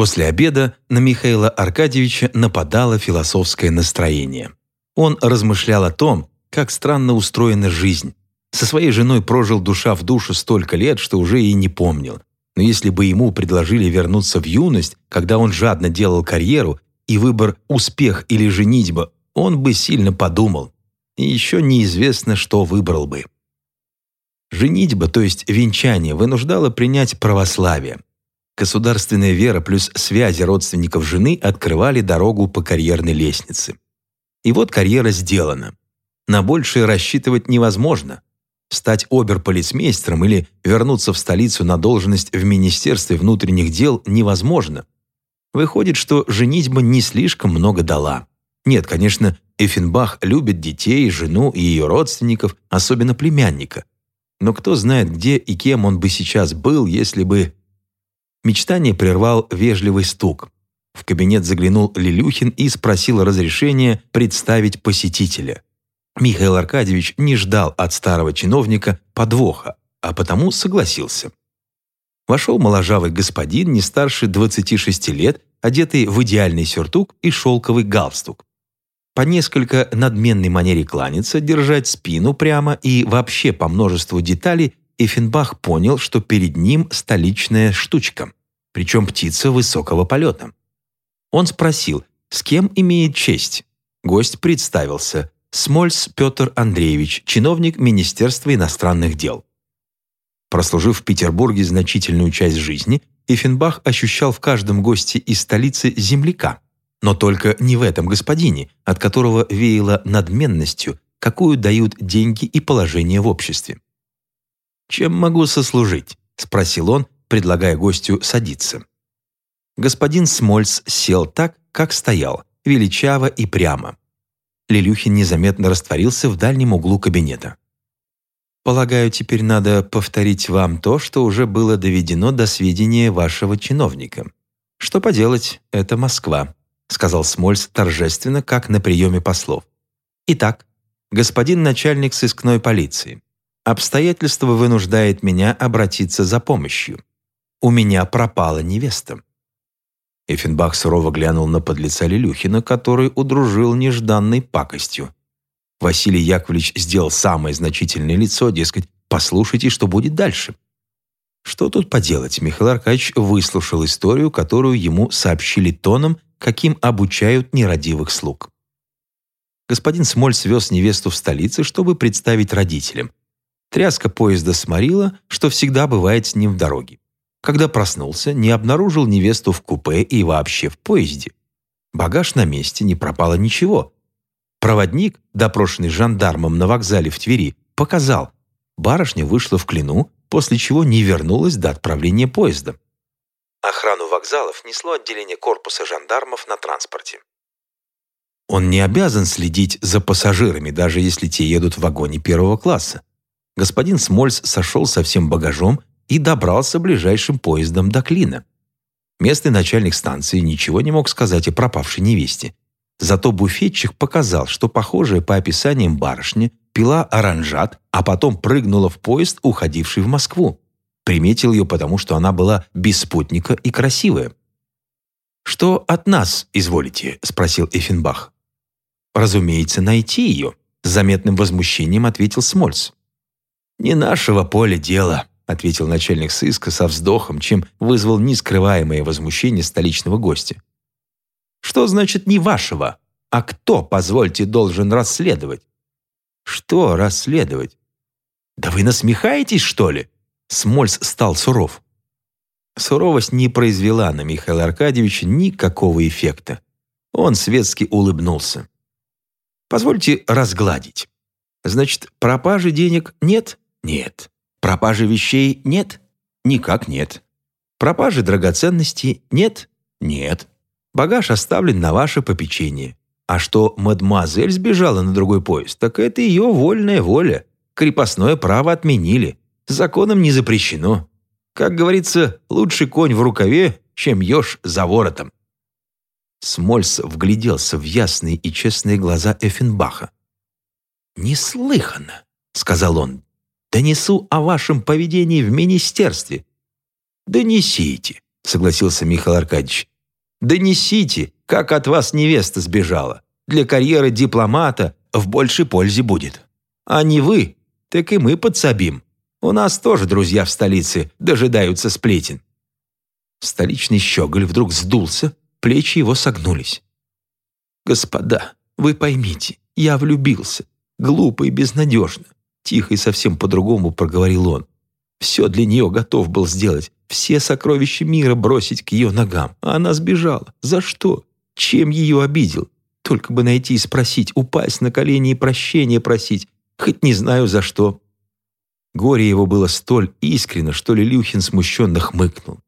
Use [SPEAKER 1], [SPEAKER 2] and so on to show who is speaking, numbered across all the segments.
[SPEAKER 1] После обеда на Михаила Аркадьевича нападало философское настроение. Он размышлял о том, как странно устроена жизнь. Со своей женой прожил душа в душу столько лет, что уже и не помнил. Но если бы ему предложили вернуться в юность, когда он жадно делал карьеру, и выбор «успех» или «женитьба», он бы сильно подумал. И еще неизвестно, что выбрал бы. Женитьба, то есть венчание, вынуждало принять православие. Государственная вера плюс связи родственников жены открывали дорогу по карьерной лестнице. И вот карьера сделана. На большее рассчитывать невозможно. Стать оберполицмейстером или вернуться в столицу на должность в Министерстве внутренних дел невозможно. Выходит, что женитьба не слишком много дала. Нет, конечно, Эффенбах любит детей, жену и ее родственников, особенно племянника. Но кто знает, где и кем он бы сейчас был, если бы... Мечтание прервал вежливый стук. В кабинет заглянул Лилюхин и спросил разрешения представить посетителя. Михаил Аркадьевич не ждал от старого чиновника подвоха, а потому согласился. Вошел моложавый господин, не старше 26 лет, одетый в идеальный сюртук и шелковый галстук. По несколько надменной манере кланяться, держать спину прямо и вообще по множеству деталей Эффенбах понял, что перед ним столичная штучка, причем птица высокого полета. Он спросил, с кем имеет честь. Гость представился. Смольс Петр Андреевич, чиновник Министерства иностранных дел. Прослужив в Петербурге значительную часть жизни, Эффенбах ощущал в каждом госте из столицы земляка. Но только не в этом господине, от которого веяло надменностью, какую дают деньги и положение в обществе. «Чем могу сослужить?» – спросил он, предлагая гостю садиться. Господин Смольц сел так, как стоял, величаво и прямо. Лилюхин незаметно растворился в дальнем углу кабинета. «Полагаю, теперь надо повторить вам то, что уже было доведено до сведения вашего чиновника. Что поделать, это Москва», сказал Смольц торжественно, как на приеме послов. «Итак, господин начальник сыскной полиции, обстоятельство вынуждает меня обратиться за помощью. У меня пропала невеста». Эффенбах сурово глянул на подлеца Лилюхина, который удружил нежданной пакостью. Василий Яковлевич сделал самое значительное лицо, дескать, послушайте, что будет дальше. Что тут поделать, Михаил Аркадьевич выслушал историю, которую ему сообщили тоном, каким обучают нерадивых слуг. Господин Смоль свез невесту в столицу, чтобы представить родителям. Тряска поезда сморила, что всегда бывает с ним в дороге. Когда проснулся, не обнаружил невесту в купе и вообще в поезде. Багаж на месте, не пропало ничего. Проводник, допрошенный жандармом на вокзале в Твери, показал, барышня вышла в Клину, после чего не вернулась до отправления поезда. Охрану вокзалов несло отделение корпуса жандармов на транспорте. Он не обязан следить за пассажирами, даже если те едут в вагоне первого класса. Господин Смольс сошел со всем багажом и добрался ближайшим поездом до Клина. Местный начальник станции ничего не мог сказать о пропавшей невесте. Зато буфетчик показал, что похожая по описаниям барышня пила оранжат, а потом прыгнула в поезд, уходивший в Москву. Приметил ее, потому что она была без спутника и красивая. «Что от нас, изволите?» – спросил Эффенбах. «Разумеется, найти ее», – с заметным возмущением ответил Смольц. «Не нашего поля дело», – ответил начальник сыска со вздохом, чем вызвал нескрываемое возмущение столичного гостя. «Что значит «не вашего»? А кто, позвольте, должен расследовать?» «Что расследовать?» «Да вы насмехаетесь, что ли?» Смольц стал суров. Суровость не произвела на Михаила Аркадьевича никакого эффекта. Он светски улыбнулся. «Позвольте разгладить. Значит, пропажи денег нет? Нет. Пропажи вещей нет? Никак нет. Пропажи драгоценностей нет? Нет. Багаж оставлен на ваше попечение. А что мадемуазель сбежала на другой поезд, так это ее вольная воля. Крепостное право отменили. Законом не запрещено. Как говорится, лучше конь в рукаве, чем еж за воротом. Смольс вгляделся в ясные и честные глаза Эффенбаха. «Неслыханно», — сказал он. «Донесу о вашем поведении в министерстве». «Донесите», — согласился Михаил Аркадьевич. «Донесите, как от вас невеста сбежала. Для карьеры дипломата в большей пользе будет. А не вы, так и мы подсобим. У нас тоже друзья в столице дожидаются сплетен». Столичный щеголь вдруг сдулся, плечи его согнулись. «Господа, вы поймите, я влюбился. Глупо и безнадежно. Тихо и совсем по-другому проговорил он. Все для нее готов был сделать, все сокровища мира бросить к ее ногам. А она сбежала. За что? Чем ее обидел? Только бы найти и спросить, упасть на колени и прощения просить. Хоть не знаю за что. Горе его было столь искренно, что Лилюхин смущенно хмыкнул.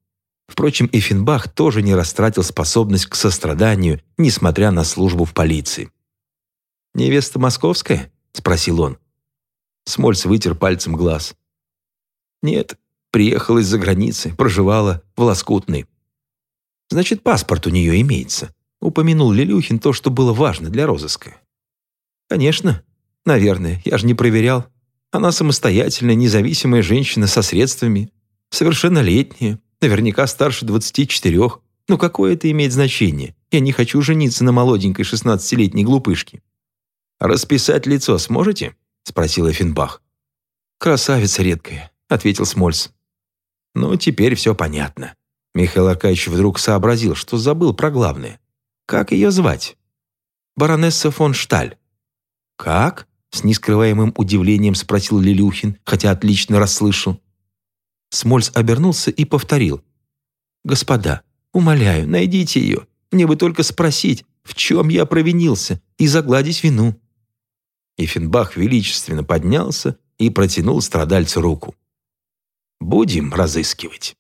[SPEAKER 1] Впрочем, Эфенбах тоже не растратил способность к состраданию, несмотря на службу в полиции. «Невеста московская?» — спросил он. Смольц вытер пальцем глаз. «Нет, приехала из-за границы, проживала в Лоскутной». «Значит, паспорт у нее имеется», — упомянул Лилюхин то, что было важно для розыска. «Конечно. Наверное, я же не проверял. Она самостоятельная, независимая женщина со средствами, совершеннолетняя, наверняка старше 24. Ну какое это имеет значение? Я не хочу жениться на молоденькой 16-летней глупышке». «Расписать лицо сможете?» — спросил Эфенбах. «Красавица редкая», — ответил Смольц. «Ну, теперь все понятно». Михаил Аркадьевич вдруг сообразил, что забыл про главное. «Как ее звать?» «Баронесса фон Шталь». «Как?» — с нескрываемым удивлением спросил Лилюхин, хотя отлично расслышал. Смольц обернулся и повторил. «Господа, умоляю, найдите ее. Мне бы только спросить, в чем я провинился, и загладить вину». И Финбах величественно поднялся и протянул страдальцу руку. «Будем разыскивать».